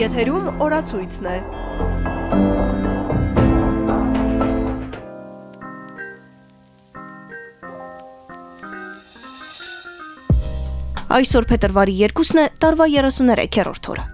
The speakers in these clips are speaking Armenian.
Եթերում օրացույցն է։ Այսօր փետրվարի 2-ն է, տարվա 33-րդ օրը։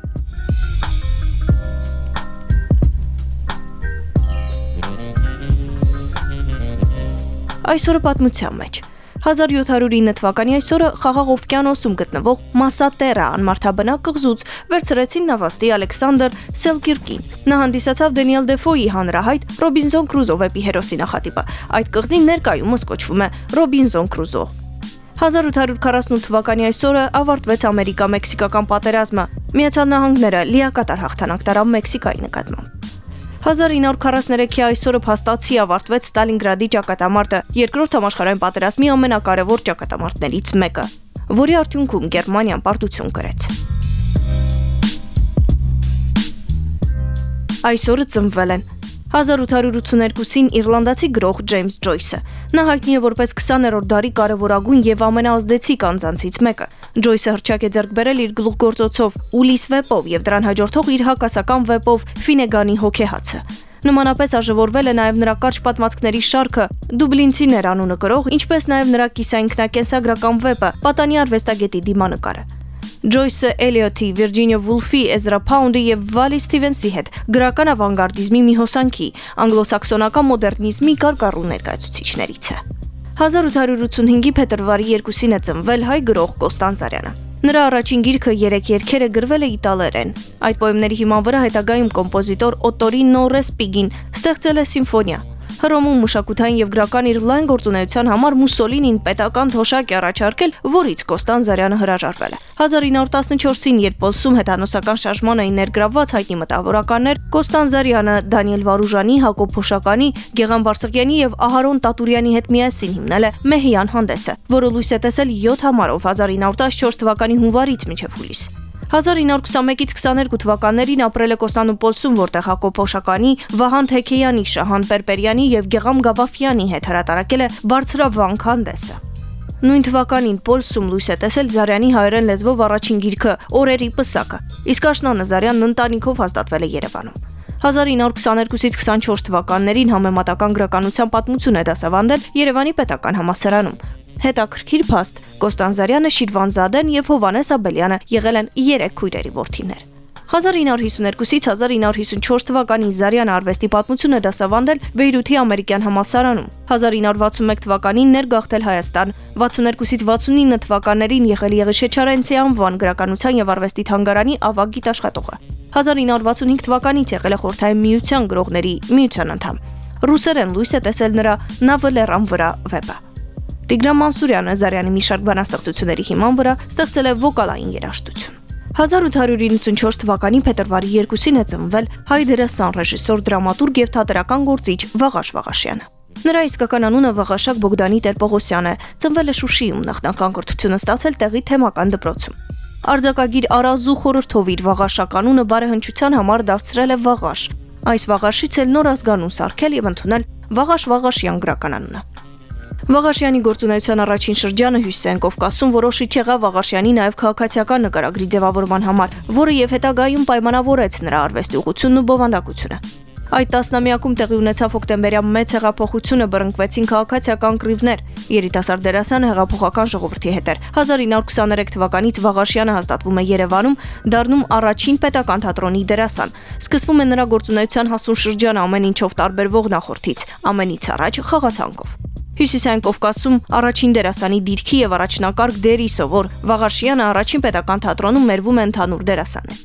Այսօրը պատմության մեջ 1709 թվականի այսօրը Խաղաղ օվկիանոսում գտնվող Մասատերա անմարթաբնակ կղզուց վերցրեցին նավաստի Ալեքսանդր Սելկիրկին։ Նա հանդիսացավ Դենիել Դեֆոյի հանրահայտ Ռոբինզոն Կրուզո վեպի հերոսի նախատիպը։ Այդ կղզին ներկայումս կոչվում է Ռոբինզոն Կրուզո։ 1848 թվականի այսօրը ավարտվեց Ամերիկա-Մեքսիկական պատերազմը։ Միացյալ Նահանգները լիակատար հաղթանակ տարավ Մեքսիկայի նկատմամբ։ 1943-ի այսօրը փաստացի ավարտվեց Ստալինգրադի ճակատամարտը, երկրորդ համաշխարհային պատերազմի ամենակարևոր ճակատամարտներից մեկը, որի արդյունքում Գերմանիան պարտություն կրեց։ Այսօրը ծնվել են 1882-ին իռլանդացի գրող Ջեյմս Ջոյսը։ Նա հայտնի է որպես 20-րդ դարի կարևորագույն եւ ամենաազդեցիկ անձանցից մեկը։ Ջոյսը հրճակ է ձեռք բերել իր գլուխգործոցով Ուլիս վեպով եւ դրան հաջորդող իր հակասական վեպով Ֆինեգանի հոգեհացը։ Նմանապես արժևորվել է նաև նրա կարճ պատմվածքների շարքը Դուբլինցիներ անունը կրող, ինչպես նաև նրա կիսայինքնակենսագրական վեպը Պատանի արվեստագետի դիմանկարը։ Ջոյսը Էլիոթի, Վիրջինիա Վուլֆի, Էզրա Փաունդի եւ Վալի Սթիվենսի հետ գրական ավանգարդիզմի մի հոսանքի, անգլոսաքսոնական մոդեռնիզմի կարկառու ներկայացուցիչներից է։ 1885-ի փետրվարի 2-ին է ծնվել հայ գրող Կոստանցարյանը։ Նրա առաջին գիրքը Երեք երկերը գրվել է իտալերեն։ Այդ պոեմների հիման վրա հետագայում կոմպոզիտոր Օտորինո Ռեսպիգին ստեղծել է սիմֆոնիա, Հռոմում մշակութային եւ գրական իր լայն գործունեության համար Մուսոլինին պետական թոշակ է առաջարկել, որից Կոստան Զարյանը հրաժարվել է։ 1914-ին, երբ Պոլսում հետանոսական շարժման էին ներգրավված հայտնի մտավորականներ, Կոստան Զարյանը Դանիել Վարուժանի, Հակոբ Փոշականի, Գեգան Բարսեղյանի եւ Ահարոն Տատուրյանի հետ միասին հիմնել է Մեհյան հանդեսը, որը լույս է տեսել 7 համարով 1914 թվականի հունվարից մինչև հուլիս։ 1921-ից 22 թվականներին ապրել է Կոստանդնուպոլսում, որտեղ Հակոբ Փոշականի, Վահան Թեքեյանի, Շահան Պերպերյանի եւ Գեգամ Գավաֆյանի հետ հրատարակել է Բարձրավանք հանդեսը։ Նույն թվականին Պոլսում լույս է տեսել Զարյանի հայերեն լեզվով առաջին գիրքը Օրերի պսակը։ Իսկ Աշնան Նազարյանն ընտանիքով հաստատվել է Երևանում։ 1922-ից 24 թվականներին համեմատական գրականության պատմություն է դասավանդել Երևանի Պետական համալսարանում։ Հետաքրքիր փաստ. Կոստանզարյանը, Շիրվանզադեն եւ Հովանես Աբելյանը եղել են 3 քույրերի որդիներ։ 1952-ից 1954 թվականին Զարյանը արվեստի պատմությունը դասավանդել Բեյրութի ամերիկյան համալսարանում։ 1961 թվականին ներգաղթել Հայաստան։ 62-ից 69 թվականներին եղել Եղիշե Չարենցի անվան գրականության եւ արվեստի թանգարանի ավագ գիտաշխատողը։ 1965 թվականից եղել է Խորհրդային միության գրողների միության անդամ։ Ռուսերեն լույս է տեսել նրա Նավելերան վրա վեպը։ Տիգրան Մանսուրյանը Զարյանի մի շարք բանաստեղծությունների հիման վրա ստեղծել է վոկալային երաժշտություն։ 1894 թվականի փետրվարի 2-ին է ծնվել հայ դերասան, ռեժիսոր, դրամատուրգ եւ թատերական գործիչ Վաղաշ Վաղաշյանը։ Նրա իսկական անունը Վաղաշակ Բոգդանի Տեր-Պողոսյան է։ Ծնվել է Շուշիում, նախնական կրթությունը ստացել տեղի թեմական դպրոցում։ Արձակագիր Արազու խորհրդով իր Վաղաշակ անունը բարեհնչության համար դարձրել է Վաղաշ։ Այս Վաղաշից էլ նոր ազգանուն սարքել եւ ընդունել Վաղաշ Վաղաշյան գրական անունը։ Վաղաշյանի գործունեության առաջին շրջանը Հյուսիսային Կովկասում որոշիչ եղավ Վաղաշյանի նաև քաղաքացիական նկարագրի ձևավորման համար, որը եւ հետագայում պայմանավորեց նրա արվեստի ուղությունն ու բովանդակությունը։ Այդ տասնամյակում տեղի ունեցավ հոկտեմբերյան մեծ հեղափոխությունը բռնկվեցին քաղաքացիական կռիվներ։ Երիտասարդ դերասանը հեղափոխական ժողովրդի հետ էր։ 1923 թվականից Վաղաշյանը հաստատվում է Երևանում, դառնում առաջին պետական թատրոնի դերասան։ Սկսվում է նրա գործունեության հասուն շրջանը ամեն ինչով տարբերվող նախորդից, ամենից առաջ խաղացանկով։ Հյուսիսային Կովկասում առաջին դերասանի դիրքի եւ առաջնակարգ դերի սովոր Վաղաշյանը առաջին պետական թատրոնում մերվում է ընդհանուր դերասանը։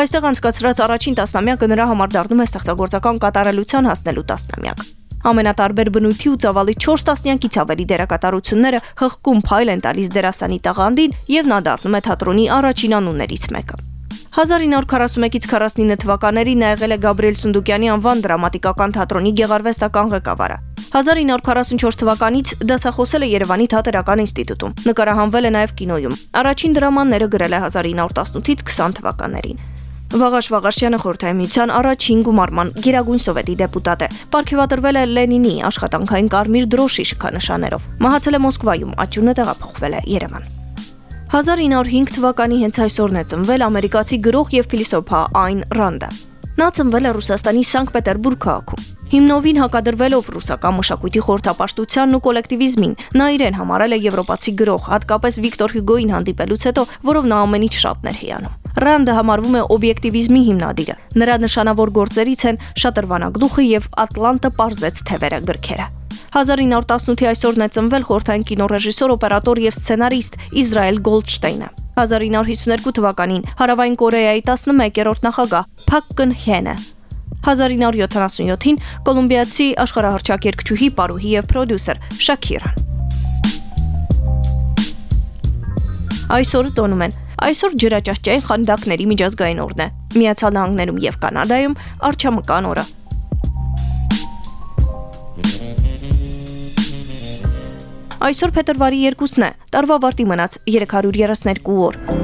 Այստեղ անցկացրած առաջին տասնամյակը նրա համար դառնում է ստեղծագործական կատարելության հասնելու տասնամյակ։ Ամենատարբեր բնույթի ու ծավալի 4 տասնյակից ավելի դերակատարությունները հղկում փայլ են տալիս դերասանի տաղանդին եւ նա դառնում է թատրոնի առաջին անուններից մեկը։ 1941-ից 49 թվականներին նա եղել է Գաբրիել Սունդուկյանի անվան դրամատիկական թատրոնի ղեկավարը։ 1944 թվականից դասախոսել է Երևանի թատերական ինստիտուտում։ Նկարահանվել է նաև կինոյում։ Առաջին դրամաները գրել է 1918-ից 20 թվականներին։ Վաղաշ Վաղաշյանը խորհրդային միության առաջին գումարման Գերագույն սովետի դեպուտատ է։ Պարգևատրվել է Լենինի աշխատանքային կարմիր դրոշի շքանշաններով։ Մահացել է Մոսկվայում, աճյունը տեղափոխվել է Երևան։ 1905 թվականի հենց այսօրն է ծնվել ամերիկացի գրող եւ փիլիսոփա Այն Ռանդը։ Նա ծնվել է Ռուսաստանի Սանկտ Պետերբուրգ քաղաքում։ Հիմնովին հակադրվելով ռուսական մշակույթի խորհրդապաշտությանն ու կոլեկտիվիզմին, նա իրեն համարել է եվրոպացի գրող, հատկապես Վիկտոր Հյուգոին հանդիպելուց հետո, որով նա ամենից շատն էր հիանում։ Ռանդը համարվում է օբյեկտիվիզմի հիմնադիրը։ Նրա նշանավոր գործերից են Շատրվանագլուխը եւ Ատլանտը պարզեց թևերը գրքերը։ 1918-ի այսօրն է ծնվել խորթային կինոռեժիսոր, օպերատոր եւ սցենարիստ Իսրայել Գոլդշտեյնը։ 1952 թվականին Հարավային Կորեայի 11-րդ նախագահ Փակ Կն Հենը 1977-ին կոլումբիացի աշխարհահռչակ երգչուհի, պարուհի եւ պրոդյուսեր Շաքիրան։ Այսօրը տոնում են. Այսօր ջրաճահճային խանդակների միջազգային օրն է։ Միացյալ Նահանգներում եւ Կանադայում արչամկան օրը։ Այսօր փետրվարի 2-ն է։ Տարվա վարտի մնաց 332 օր։